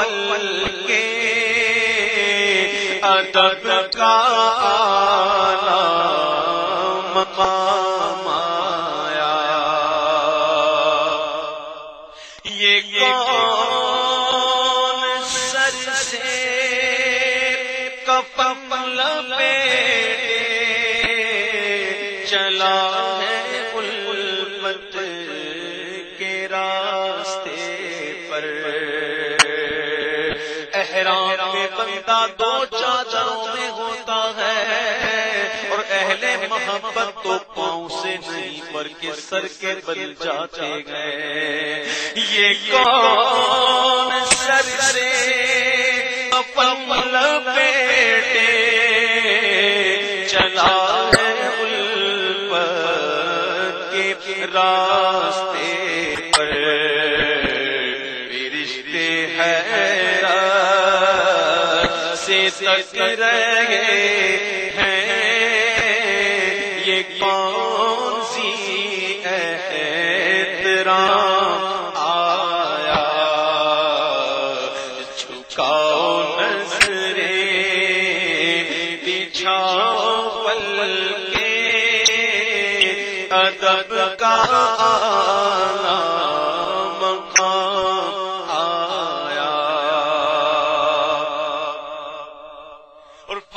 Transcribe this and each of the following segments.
پل کے ادب کا مقام آیا۔ یہ کون سر سے کپل پہ میں دو چادروں میں ہوتا ہے۔ اور اہل محبت تو پاؤں سے نہیں پر کے سر کے بل جاتے گئے یہ کون سر سے پمل بیٹے چلا ہے الفت کے راستے تک رہے ہیں۔ یہ کون سی احترام آیا؟ چھکاؤ نظریں، بچھاؤ پل کے ادب کا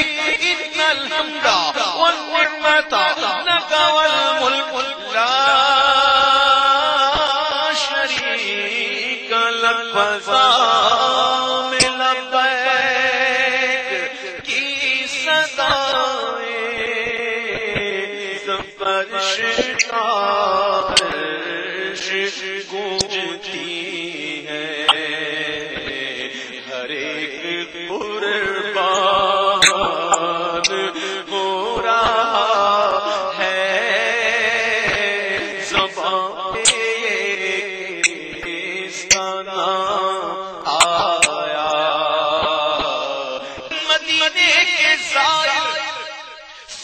إن الحمد والنعمة لك والملك لا شريك لك. فزام لبيك کی صدائے زفر گونجتی ہے ہر ایک قربان مدینے کے ظاہر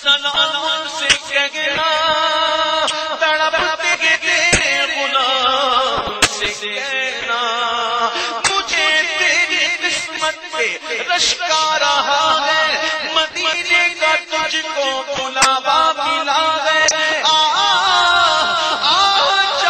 سلام سے کہنا تڑپتے کے تیرے غلام سے کہنا، مجھے تیری قسمت پہ رشکا رہا ہے، مدینے کا تجھ کو بلاوا